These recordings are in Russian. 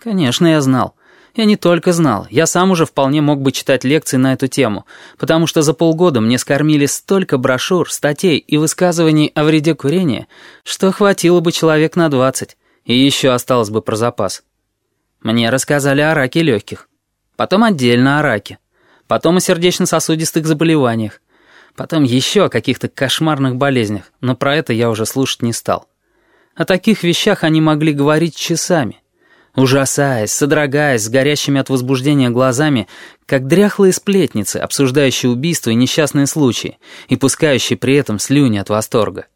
Конечно, я знал. Я не только знал, я сам уже вполне мог бы читать лекции на эту тему, потому что за полгода мне скормили столько брошюр, статей и высказываний о вреде курения, что хватило бы человек на двадцать, и еще осталось бы про запас. Мне рассказали о раке легких, потом отдельно о раке, потом о сердечно-сосудистых заболеваниях, потом еще о каких-то кошмарных болезнях, но про это я уже слушать не стал. О таких вещах они могли говорить часами — ужасаясь, содрогаясь, с горящими от возбуждения глазами, как дряхлые сплетницы, обсуждающие убийства и несчастные случаи, и пускающие при этом слюни от восторга.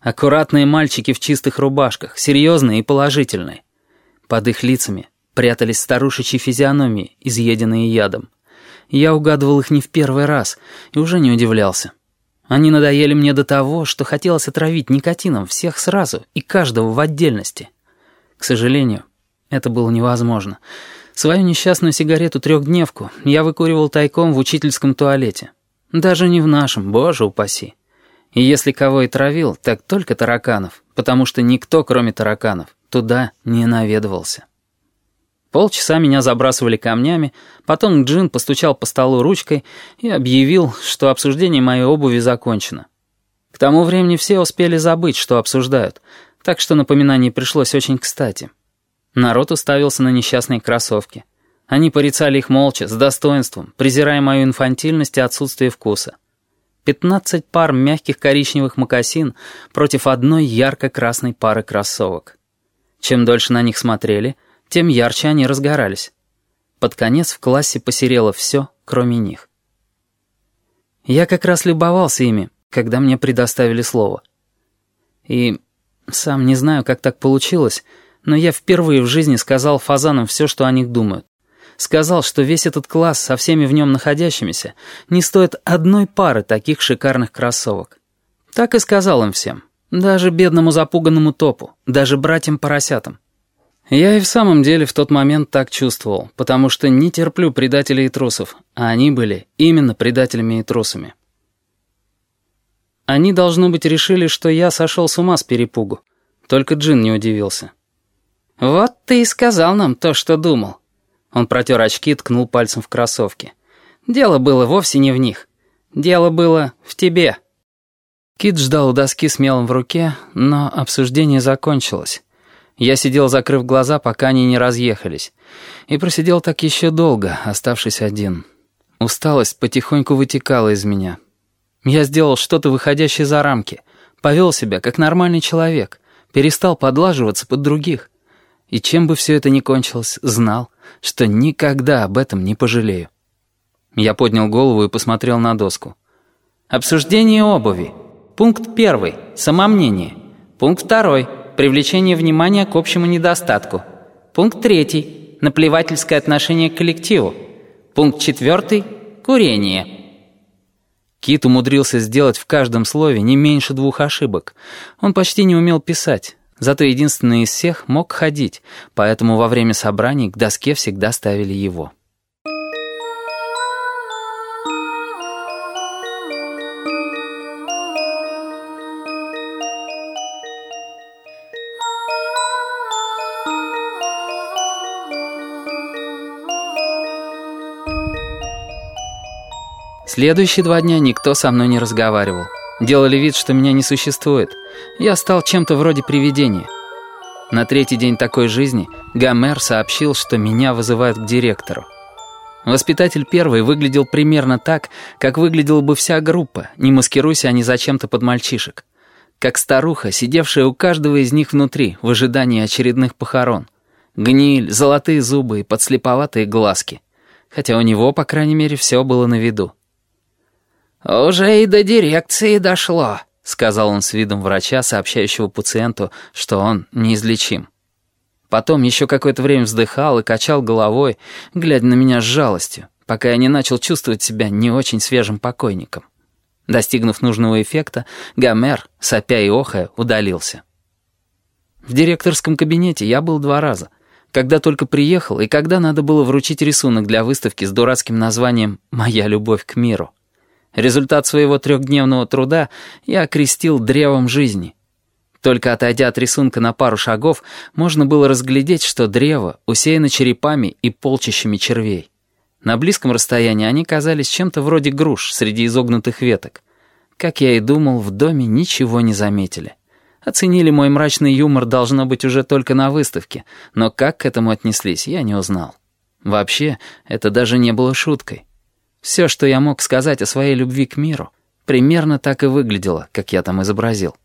Аккуратные мальчики в чистых рубашках, серьезные и положительные. Под их лицами прятались старушечьи физиономии, изъеденные ядом. Я угадывал их не в первый раз и уже не удивлялся. Они надоели мне до того, что хотелось отравить никотином всех сразу и каждого в отдельности. К сожалению, это было невозможно. Свою несчастную сигарету-трехдневку я выкуривал тайком в учительском туалете. Даже не в нашем, боже упаси. И если кого и травил, так только тараканов, потому что никто, кроме тараканов, туда не наведывался. Полчаса меня забрасывали камнями, потом Джин постучал по столу ручкой и объявил, что обсуждение моей обуви закончено. К тому времени все успели забыть, что обсуждают, так что напоминание пришлось очень кстати. Народ уставился на несчастные кроссовки. Они порицали их молча, с достоинством, презирая мою инфантильность и отсутствие вкуса. Пятнадцать пар мягких коричневых мокасин против одной ярко-красной пары кроссовок. Чем дольше на них смотрели, тем ярче они разгорались. Под конец в классе посерело все, кроме них. Я как раз любовался ими, когда мне предоставили слово. И сам не знаю, как так получилось, но я впервые в жизни сказал фазанам все, что о них думают. Сказал, что весь этот класс со всеми в нем находящимися не стоит одной пары таких шикарных кроссовок. Так и сказал им всем. Даже бедному запуганному топу, даже братьям-поросятам. Я и в самом деле в тот момент так чувствовал, потому что не терплю предателей и трусов, а они были именно предателями и трусами. Они, должно быть, решили, что я сошел с ума с перепугу. Только Джин не удивился. «Вот ты и сказал нам то, что думал». Он протер очки и ткнул пальцем в кроссовки. «Дело было вовсе не в них. Дело было в тебе». Кит ждал у доски с мелом в руке, но обсуждение закончилось. Я сидел, закрыв глаза, пока они не разъехались. И просидел так еще долго, оставшись один. Усталость потихоньку вытекала из меня. Я сделал что-то выходящее за рамки. Повел себя, как нормальный человек. Перестал подлаживаться под других. И чем бы все это ни кончилось, знал, что никогда об этом не пожалею. Я поднял голову и посмотрел на доску. Обсуждение обуви. Пункт первый. Самомнение. Пункт второй. Привлечение внимания к общему недостатку. Пункт третий. Наплевательское отношение к коллективу. Пункт четвертый. Курение. Кит умудрился сделать в каждом слове не меньше двух ошибок. Он почти не умел писать. Зато единственный из всех мог ходить, поэтому во время собраний к доске всегда ставили его. Следующие два дня никто со мной не разговаривал. Делали вид, что меня не существует. Я стал чем-то вроде привидения. На третий день такой жизни Гомер сообщил, что меня вызывают к директору. Воспитатель первый выглядел примерно так, как выглядела бы вся группа, не маскируйся они зачем-то под мальчишек. Как старуха, сидевшая у каждого из них внутри, в ожидании очередных похорон. Гниль, золотые зубы и подслеповатые глазки. Хотя у него, по крайней мере, все было на виду. «Уже и до дирекции дошло», — сказал он с видом врача, сообщающего пациенту, что он неизлечим. Потом еще какое-то время вздыхал и качал головой, глядя на меня с жалостью, пока я не начал чувствовать себя не очень свежим покойником. Достигнув нужного эффекта, Гомер, сопя и охая, удалился. В директорском кабинете я был два раза. Когда только приехал и когда надо было вручить рисунок для выставки с дурацким названием «Моя любовь к миру». Результат своего трехдневного труда я окрестил древом жизни. Только отойдя от рисунка на пару шагов, можно было разглядеть, что древо усеяно черепами и полчищами червей. На близком расстоянии они казались чем-то вроде груш среди изогнутых веток. Как я и думал, в доме ничего не заметили. Оценили мой мрачный юмор, должно быть, уже только на выставке, но как к этому отнеслись, я не узнал. Вообще, это даже не было шуткой. Все, что я мог сказать о своей любви к миру, примерно так и выглядело, как я там изобразил.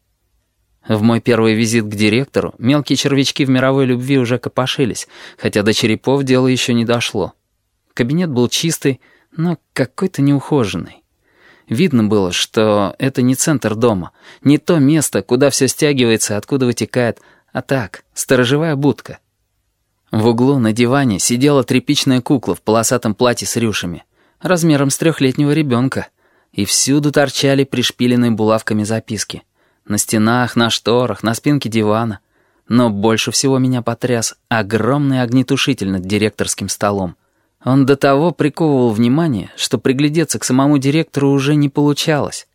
В мой первый визит к директору мелкие червячки в мировой любви уже копошились, хотя до черепов дело еще не дошло. Кабинет был чистый, но какой-то неухоженный. Видно было, что это не центр дома, не то место, куда все стягивается, откуда вытекает, а так, сторожевая будка. В углу на диване сидела тряпичная кукла в полосатом платье с рюшами, размером с трехлетнего ребенка, и всюду торчали пришпиленные булавками записки. На стенах, на шторах, на спинке дивана. Но больше всего меня потряс огромный огнетушитель над директорским столом. Он до того приковывал внимание, что приглядеться к самому директору уже не получалось.